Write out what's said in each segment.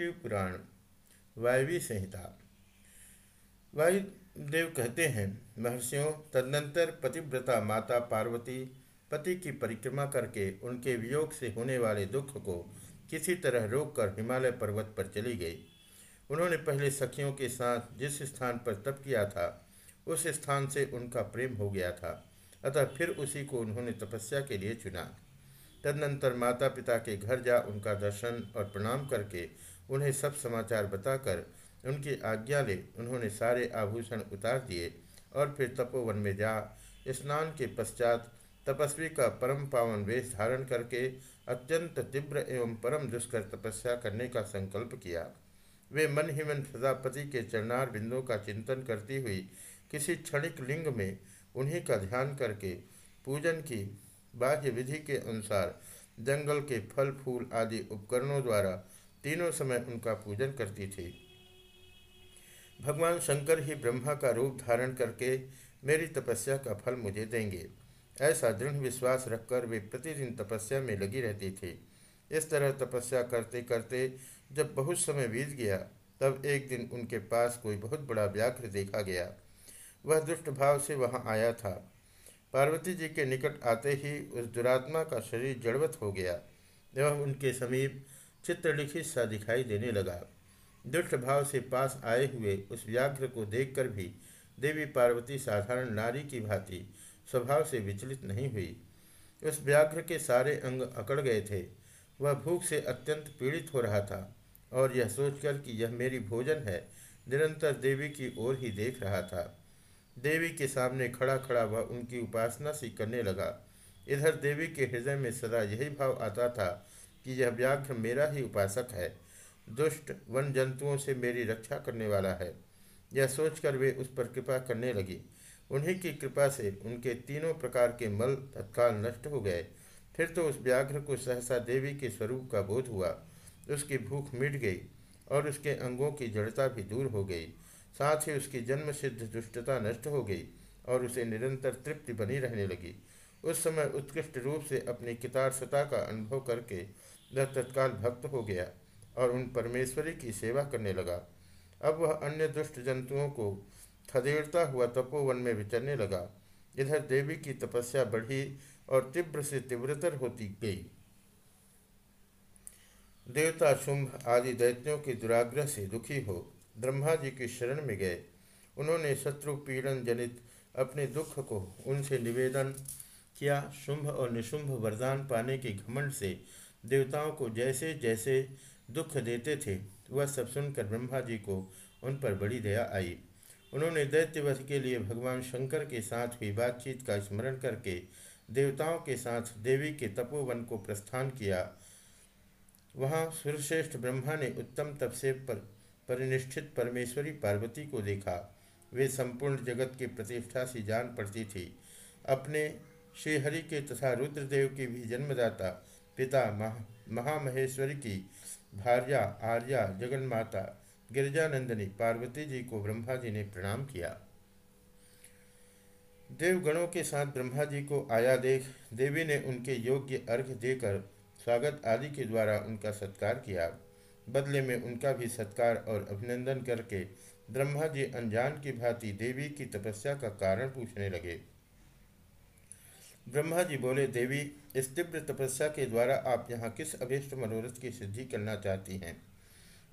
शिव पुराण वायवी संहिता। वायुदेव कहते हैं, महर्षियों, तदनंतर पतिव्रता माता पार्वती, पति की परिक्रमा करके उनके वियोग से होने वाले दुख को किसी तरह रोककर हिमालय पर्वत पर चली गई। उन्होंने पहले सखियों के साथ जिस स्थान पर तप किया था, उस स्थान से उनका प्रेम हो गया था, अतः फिर उसी को उन्होंने तपस्या के लिए चुना। तदनंतर माता पिता के घर जा उनका दर्शन और प्रणाम करके उन्हें सब समाचार बताकर उनकी आज्ञा ले उन्होंने सारे आभूषण उतार दिए और फिर तपोवन में जा स्नान के पश्चात तपस्वी का परम पावन वेश धारण करके अत्यंत तीव्र एवं परम दुष्कर तपस्या करने का संकल्प किया। वे मन ही मन प्रजापति के चरणार बिंदुओं का चिंतन करती हुई किसी क्षणिक लिंग में उन्हीं का ध्यान करके पूजन की बाह्य विधि के अनुसार जंगल के फल, फूल आदि उपकरणों द्वारा तीनों समय उनका पूजन करती थी। भगवान शंकर ही ब्रह्मा का रूप धारण करके मेरी तपस्या का फल मुझे देंगे। ऐसा दृढ़ विश्वास रखकर वे प्रतिदिन तपस्या में लगी रहती थी। इस तरह तपस्या करते करते जब बहुत समय बीत गया, तब एक दिन उनके पास कोई बहुत बड़ा व्याघ्र देखा गया। वह दुष्ट भाव से वहाँ आया था। पार्वती जी के निकट आते ही उस दुरात्मा का शरीर जड़वत हो गया एवं उनके समीप चित्रलिखित सा दिखाई देने लगा। दुष्ट भाव से पास आए हुए उस व्याघ्र को देखकर भी देवी पार्वती साधारण नारी की भांति स्वभाव से विचलित नहीं हुई। उस व्याघ्र के सारे अंग अकड़ गए थे। वह भूख से अत्यंत पीड़ित हो रहा था और यह सोचकर कि यह मेरी भोजन है, निरंतर देवी की ओर ही देख रहा था। देवी के सामने खड़ा खड़ा वह उनकी उपासना सी करने लगा। इधर देवी के हृदय में सदा यही भाव आता था कि यह व्याघ्र मेरा ही उपासक है। दुष्ट वन जंतुओं से मेरी रक्षा करने वाला है। यह सोचकर वे उस पर कृपा करने लगी। उन्हीं की कृपा से उनके तीनों प्रकार के मल तत्काल नष्ट हो गए। फिर तो उस व्याघ्र को सहसा देवी के स्वरूप का बोध हुआ। उसकी भूख मिट गई और उसके अंगों की जड़ता भी दूर हो गई। साथ ही उसकी जन्म सिद्ध दुष्टता नष्ट हो गई और उसे निरंतर तृप्ति बनी रहने लगी। उस समय उत्कृष्ट रूप से अपनी कितारसता का अनुभव करके वह तत्काल भक्त हो गया और उन परमेश्वरी की सेवा करने लगा। अब वह अन्य दुष्ट जंतुओं को खदेड़ता हुआ तपोवन में विचरने लगा। इधर देवी की तपस्या बढ़ी और तीव्र से तीव्रतर होती गई। देवता शुंभ आदि दैत्यों के दुराग्रह से दुखी हो। ब्रह्मा जी की शरण में गए। उन्होंने शत्रु पीड़न जनित अपने दुख को उनसे निवेदन किया। शुंभ और निशुंभ वरदान पाने के घमंड से देवताओं को जैसे जैसे दुख देते थे, वह सब सुनकर ब्रह्मा जी को उन पर बड़ी दया आई। उन्होंने दैत्यवध के लिए भगवान शंकर के साथ हुई बातचीत का स्मरण करके देवताओं के साथ देवी के तपोवन को प्रस्थान किया। वहाँ सुरश्रेष्ठ ब्रह्मा ने उत्तम तप से पर परिनिष्ठित परमेश्वरी पार्वती को देखा। वे संपूर्ण जगत की प्रतिष्ठा से जान पड़ती थी। अपने श्रीहरि के तथा रुद्रदेव की भी जन्मदाता, पिता महा, महामहेश्वरी की भार्या आर्या जगन माता गिरजानंदनी पार्वती जी को ब्रह्मा जी ने प्रणाम किया। देवगणों के साथ ब्रह्मा जी को आया देख, देवी ने उनके योग्य अर्घ देकर स्वागत आदि के द्वारा उनका सत्कार किया। बदले में उनका भी सत्कार और अभिनंदन करके ब्रह्मा जी अनजान की भांति देवी की तपस्या का कारण पूछने लगे। ब्रह्मा जी बोले, देवी, इस तीव्र तपस्या के द्वारा आप यहाँ किस अभिष्ट मनोरथ की सिद्धि करना चाहती हैं?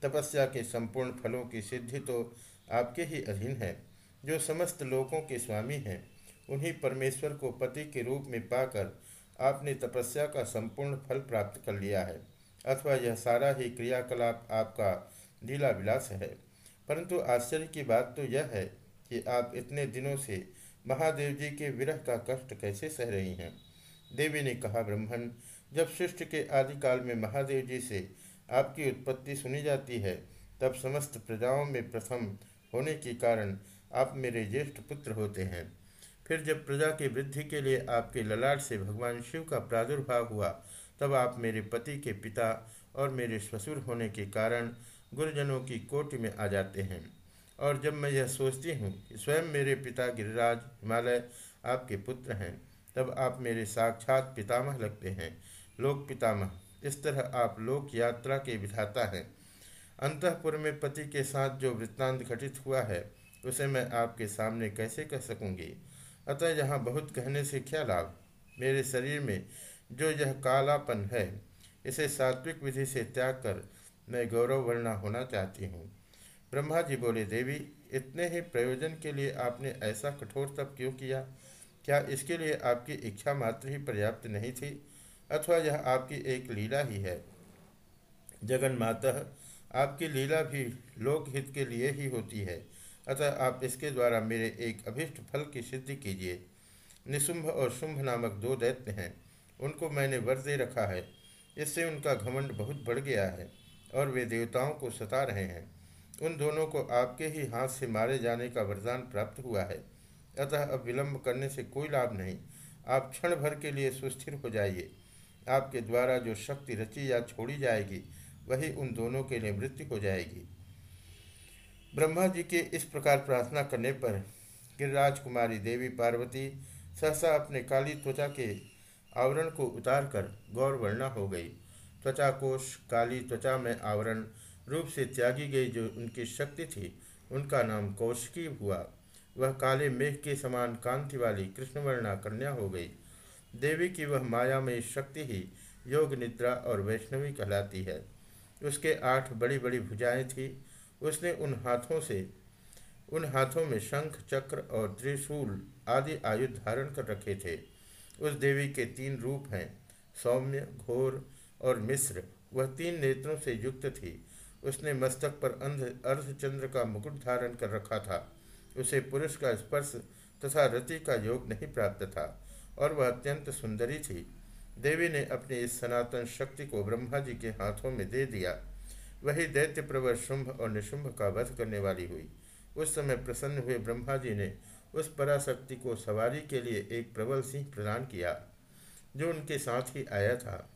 तपस्या के संपूर्ण फलों की सिद्धि तो आपके ही अधीन है। जो समस्त लोगों के स्वामी हैं, उन्हीं परमेश्वर को पति के रूप में पाकर आपने तपस्या का संपूर्ण फल प्राप्त कर लिया है। अथवा यह सारा ही क्रियाकलाप आपका लीला विलास है। परंतु आश्चर्य की बात तो यह है कि आप इतने दिनों से महादेव जी के विरह का कष्ट कैसे सह रही हैं? देवी ने कहा, ब्रह्मण, जब सृष्टि के आदिकाल में महादेव जी से आपकी उत्पत्ति सुनी जाती है, तब समस्त प्रजाओं में प्रथम होने के कारण आप मेरे ज्येष्ठ पुत्र होते हैं। फिर जब प्रजा की वृद्धि के लिए आपके ललाट से भगवान शिव का प्रादुर्भाव हुआ तब आप मेरे पति के पिता और मेरे ससुर होने के कारण गुरुजनों की कोटि में आ जाते हैं। और जब मैं यह सोचती हूँ कि स्वयं मेरे पिता गिरिराज हिमालय आपके पुत्र हैं, तब आप मेरे साक्षात पितामह लगते हैं। लोक पितामह, इस तरह आप लोक यात्रा के विधाता हैं। अंतपुर में पति के साथ जो वृत्तांत घटित हुआ है, उसे मैं आपके सामने कैसे कह सकूँगी? अतः यहाँ बहुत कहने से क्या लाभ? मेरे शरीर में जो यह कालापन है, इसे सात्विक विधि से त्याग कर मैं गौरव वर्णा होना चाहती हूँ। ब्रह्मा जी बोले, देवी, इतने ही प्रयोजन के लिए आपने ऐसा कठोर तप क्यों किया? क्या इसके लिए आपकी इच्छा मात्र ही पर्याप्त नहीं थी? अथवा यह आपकी एक लीला ही है? जगन माता आपकी लीला भी लोकहित के लिए ही होती है। अतः आप इसके द्वारा मेरे एक अभिष्ट फल की सिद्धि कीजिए। निशुंभ और शुंभ नामक दो दैत्य हैं। उनको मैंने वर दे रखा है। इससे उनका घमंड बहुत बढ़ गया है और वे देवताओं को सता रहे हैं। उन दोनों को आपके ही हाथ से मारे जाने का वरदान प्राप्त हुआ है। अतः अब विलंब करने से कोई लाभ नहीं। आप क्षण भर के लिए सुस्थिर हो जाइए। आपके द्वारा जो शक्ति रची या छोड़ी जाएगी, वही उन दोनों के लिए मृत्यु हो जाएगी। ब्रह्मा जी के इस प्रकार प्रार्थना करने पर गिरिराज कुमारी देवी पार्वती सहसा अपने काली त्वचा के आवरण को उतारकर गौर वर्णा हो गई। त्वचा कोश काली त्वचा में आवरण रूप से त्यागी गई जो उनकी शक्ति थी, उनका नाम कौशिकी हुआ। वह काले मेघ के समान कांति वाली कृष्णवर्णा कन्या हो गई। देवी की वह मायामयी शक्ति ही योग, निद्रा और वैष्णवी कहलाती है। उसके आठ बड़ी बड़ी भुजाएँ थी। उसने उन हाथों से, उन हाथों में शंख, चक्र और त्रिशूल आदि आयुध धारण कर रखे थे। उस देवी के तीन रूप हैं, सौम्य, घोर और मिश्र। वह तीन नेत्रों से युक्त थी। उसने मस्तक पर अंध, अर्धचंद्र का मुकुट धारण कर रखा था। उसे पुरुष का स्पर्श तथा रति का योग नहीं प्राप्त था, और वह अत्यंत सुंदरी थी। देवी ने अपनी इस सनातन शक्ति को ब्रह्मा जी के हाथों में दे दिया। वही दैत्य प्रवर शुंभ और निशुंभ का वध करने वाली हुई। उस समय प्रसन्न हुए ब्रह्मा जी ने उस पराशक्ति को सवारी के लिए एक प्रबल सिंह प्रदान किया, जो उनके साथ ही आया था।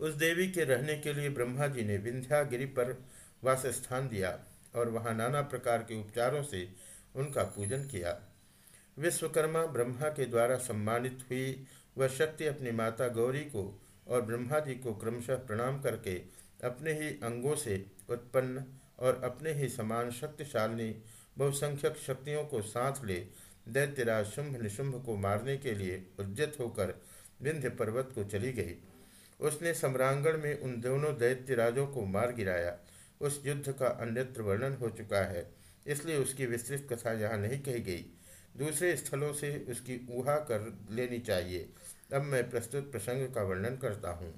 उस देवी के रहने के लिए ब्रह्मा जी ने विंध्यागिरी पर वास स्थान दिया और वहाँ नाना प्रकार के उपचारों से उनका पूजन किया। विश्वकर्मा ब्रह्मा के द्वारा सम्मानित हुई वह शक्ति अपनी माता गौरी को और ब्रह्मा जी को क्रमशः प्रणाम करके अपने ही अंगों से उत्पन्न और अपने ही समान शक्तिशालिनी बहुसंख्यक शक्तियों को साथ ले, दैत्यराज शुंभ निशुंभ को मारने के लिए उद्यत होकर विंध्य पर्वत को चली गई। उसने सम्रांगण में उन दोनों दैत्यराजों को मार गिराया। उस युद्ध का अन्यत्र वर्णन हो चुका है, इसलिए उसकी विस्तृत कथा यहाँ नहीं कही गई। दूसरे स्थलों से उसकी ऊहा कर लेनी चाहिए। अब मैं प्रस्तुत प्रसंग का वर्णन करता हूँ।